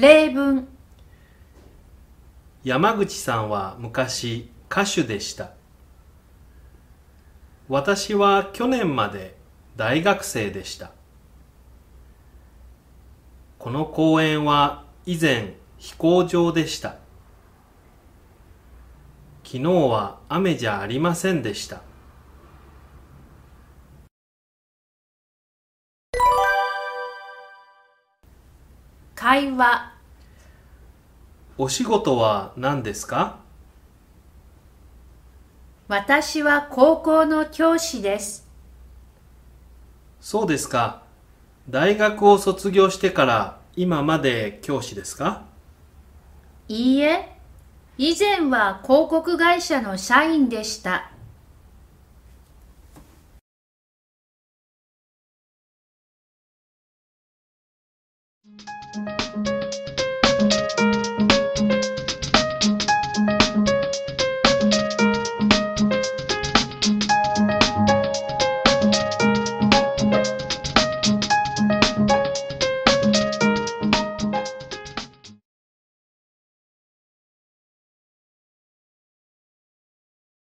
例文。山口さんは昔歌手でした。私は去年まで大学生でした。この公園は以前飛行場でした。昨日は雨じゃありませんでした。会話。お仕事は何ですか？私は高校の教師です。そうですか。大学を卒業してから今まで教師ですか？いいえ、以前は広告会社の社員でした。